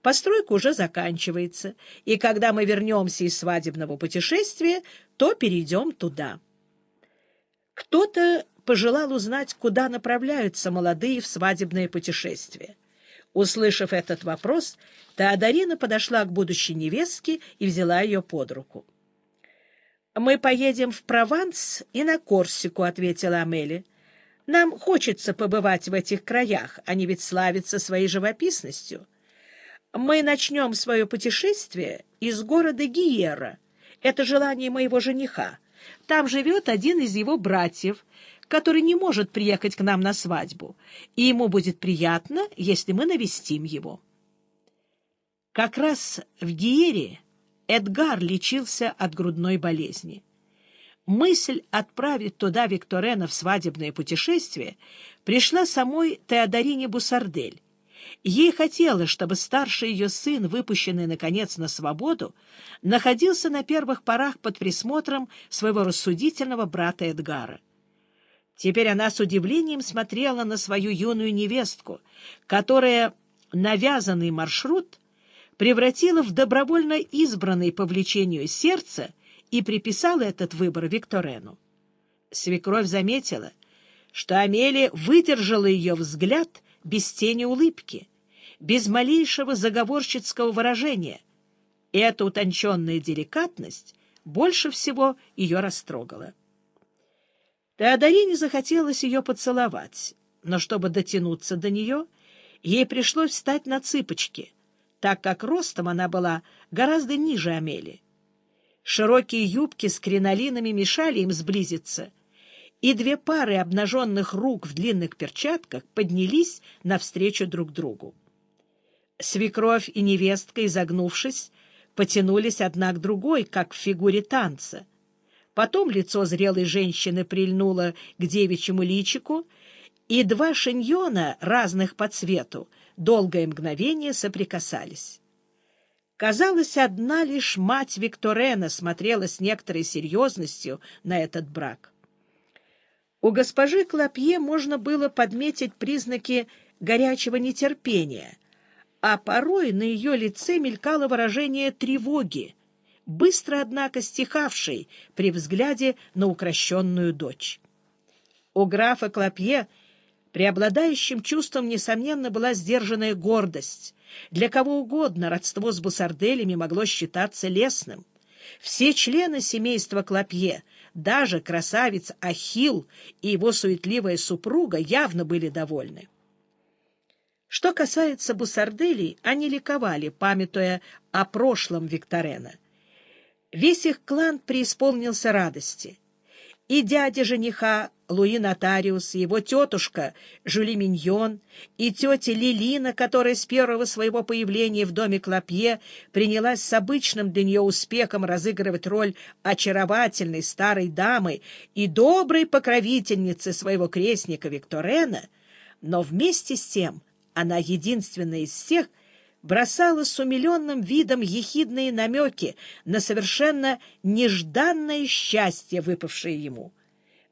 Постройка уже заканчивается, и когда мы вернемся из свадебного путешествия, то перейдем туда. Кто-то пожелал узнать, куда направляются молодые в свадебное путешествие. Услышав этот вопрос, Теодорина подошла к будущей невестке и взяла ее под руку. «Мы поедем в Прованс и на Корсику», — ответила Амели. «Нам хочется побывать в этих краях, они ведь славятся своей живописностью. Мы начнем свое путешествие из города Гиера. Это желание моего жениха. Там живет один из его братьев, который не может приехать к нам на свадьбу, и ему будет приятно, если мы навестим его». Как раз в Гиере Эдгар лечился от грудной болезни. Мысль отправить туда Викторена в свадебное путешествие пришла самой Теодорине Бусардель. Ей хотелось, чтобы старший ее сын, выпущенный, наконец, на свободу, находился на первых порах под присмотром своего рассудительного брата Эдгара. Теперь она с удивлением смотрела на свою юную невестку, которая навязанный маршрут превратила в добровольно избранный по влечению сердце и приписала этот выбор Викторену. Свекровь заметила, что Амелия выдержала ее взгляд без тени улыбки, без малейшего заговорщицкого выражения. Эта утонченная деликатность больше всего ее растрогала. Теодорине захотелось ее поцеловать, но чтобы дотянуться до нее, ей пришлось встать на цыпочки — так как ростом она была гораздо ниже Амели. Широкие юбки с кринолинами мешали им сблизиться, и две пары обнаженных рук в длинных перчатках поднялись навстречу друг другу. Свекровь и невестка, изогнувшись, потянулись одна к другой, как в фигуре танца. Потом лицо зрелой женщины прильнуло к девичьему личику, и два шиньона, разных по цвету, долгое мгновение соприкасались. Казалось, одна лишь мать Викторена смотрела с некоторой серьезностью на этот брак. У госпожи Клопье можно было подметить признаки горячего нетерпения, а порой на ее лице мелькало выражение тревоги, быстро, однако, стихавшей при взгляде на укращенную дочь. У графа Клопье — Преобладающим чувством, несомненно, была сдержанная гордость. Для кого угодно родство с бусарделями могло считаться лесным. Все члены семейства Клопье, даже красавец Ахил и его суетливая супруга, явно были довольны. Что касается бусарделей, они ликовали, памятуя о прошлом Викторена. Весь их клан преисполнился радости. И дядя жениха Луи Нотариус, его тетушка Жюли Миньон и тетя Лилина, которая с первого своего появления в доме Клопье принялась с обычным для нее успехом разыгрывать роль очаровательной старой дамы и доброй покровительницы своего крестника Викторена, но вместе с тем она единственная из всех бросала с умиленным видом ехидные намеки на совершенно нежданное счастье, выпавшее ему —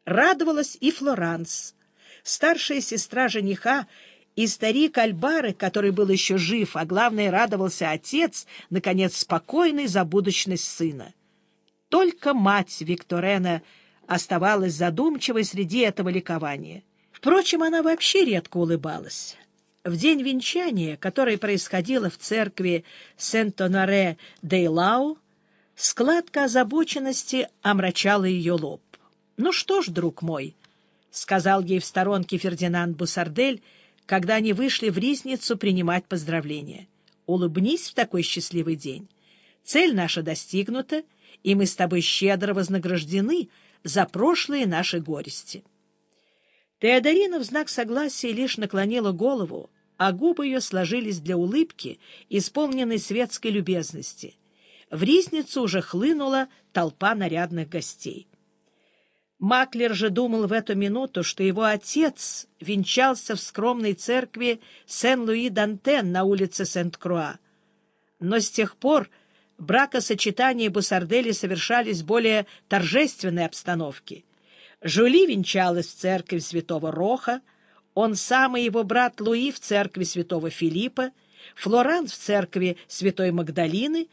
радовалась и Флоранс, старшая сестра жениха и старик Альбары, который был еще жив, а главное, радовался отец, наконец, спокойный за будущность сына. Только мать Викторена оставалась задумчивой среди этого ликования. Впрочем, она вообще редко улыбалась. В день венчания, которое происходило в церкви Сент-Оноре-де-Лау, складка озабоченности омрачала ее лоб. «Ну что ж, друг мой», — сказал ей в сторонке Фердинанд Бусардель, когда они вышли в Ризницу принимать поздравления. «Улыбнись в такой счастливый день. Цель наша достигнута, и мы с тобой щедро вознаграждены за прошлые наши горести». Теодорина в знак согласия лишь наклонила голову, а губы ее сложились для улыбки, исполненной светской любезности. В Ризницу уже хлынула толпа нарядных гостей. Маклер же думал в эту минуту, что его отец венчался в скромной церкви Сен-Луи-Дантен на улице Сент-Круа. Но с тех пор бракосочетания Бусардели совершались в более торжественной обстановке. Жули венчалась в церкви святого Роха, он сам и его брат Луи в церкви святого Филиппа, Флоранс в церкви Святой Магдалины,